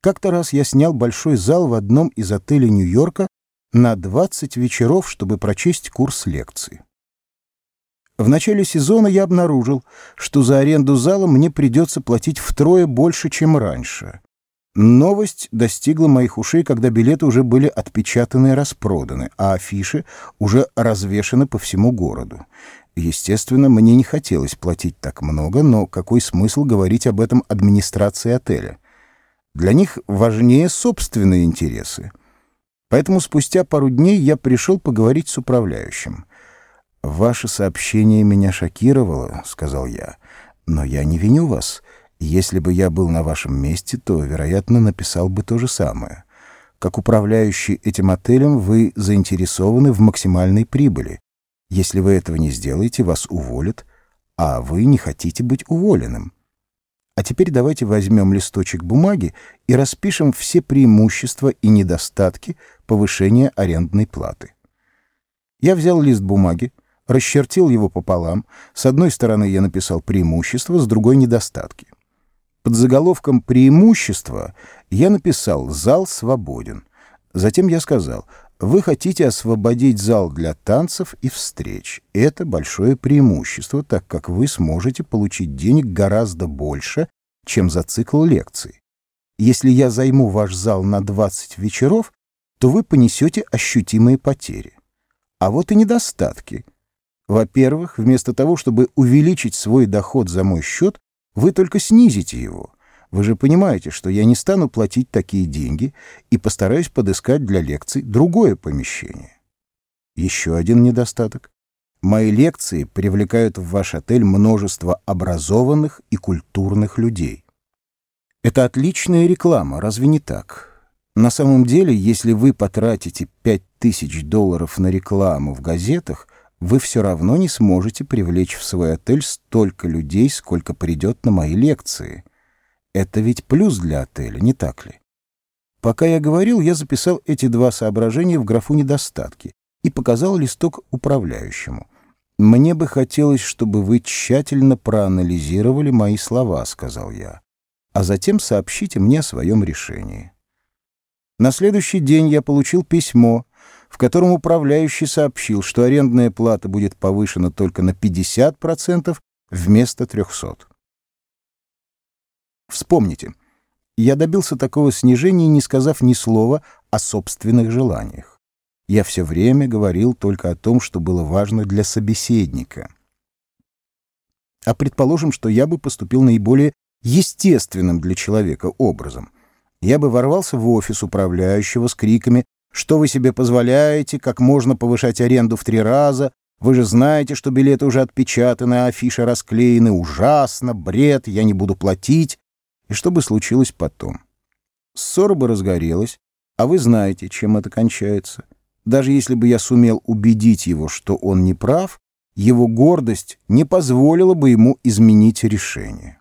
Как-то раз я снял большой зал в одном из отелей Нью-Йорка на 20 вечеров, чтобы прочесть курс лекций. В начале сезона я обнаружил, что за аренду зала мне придется платить втрое больше, чем раньше. Новость достигла моих ушей, когда билеты уже были отпечатаны и распроданы, а афиши уже развешаны по всему городу. Естественно, мне не хотелось платить так много, но какой смысл говорить об этом администрации отеля? Для них важнее собственные интересы. Поэтому спустя пару дней я пришел поговорить с управляющим. «Ваше сообщение меня шокировало», — сказал я. «Но я не виню вас. Если бы я был на вашем месте, то, вероятно, написал бы то же самое. Как управляющий этим отелем вы заинтересованы в максимальной прибыли. Если вы этого не сделаете, вас уволят, а вы не хотите быть уволенным. А теперь давайте возьмем листочек бумаги и распишем все преимущества и недостатки повышения арендной платы. Я взял лист бумаги, расчертил его пополам. С одной стороны я написал преимущества, с другой — недостатки. Под заголовком «преимущества» я написал «зал свободен». Затем я сказал «Вы хотите освободить зал для танцев и встреч. Это большое преимущество, так как вы сможете получить денег гораздо больше, чем за цикл лекций. Если я займу ваш зал на 20 вечеров, то вы понесете ощутимые потери. А вот и недостатки — во-первых, вместо того, чтобы увеличить свой доход за мой счет, вы только снизите его. Вы же понимаете, что я не стану платить такие деньги и постараюсь подыскать для лекций другое помещение. Еще один недостаток. Мои лекции привлекают в ваш отель множество образованных и культурных людей. Это отличная реклама, разве не так? На самом деле, если вы потратите 5000 долларов на рекламу в газетах, вы все равно не сможете привлечь в свой отель столько людей, сколько придет на мои лекции. Это ведь плюс для отеля, не так ли? Пока я говорил, я записал эти два соображения в графу «недостатки» и показал листок управляющему. «Мне бы хотелось, чтобы вы тщательно проанализировали мои слова», — сказал я, «а затем сообщите мне о своем решении». На следующий день я получил письмо, в котором управляющий сообщил, что арендная плата будет повышена только на 50% вместо 300%. Вспомните, я добился такого снижения, не сказав ни слова о собственных желаниях. Я все время говорил только о том, что было важно для собеседника. А предположим, что я бы поступил наиболее естественным для человека образом. Я бы ворвался в офис управляющего с криками что вы себе позволяете? Как можно повышать аренду в три раза? Вы же знаете, что билеты уже отпечатаны, а афиши расклеены. Ужасно, бред, я не буду платить. И что бы случилось потом? Ссора бы разгорелась, а вы знаете, чем это кончается. Даже если бы я сумел убедить его, что он не прав, его гордость не позволила бы ему изменить решение.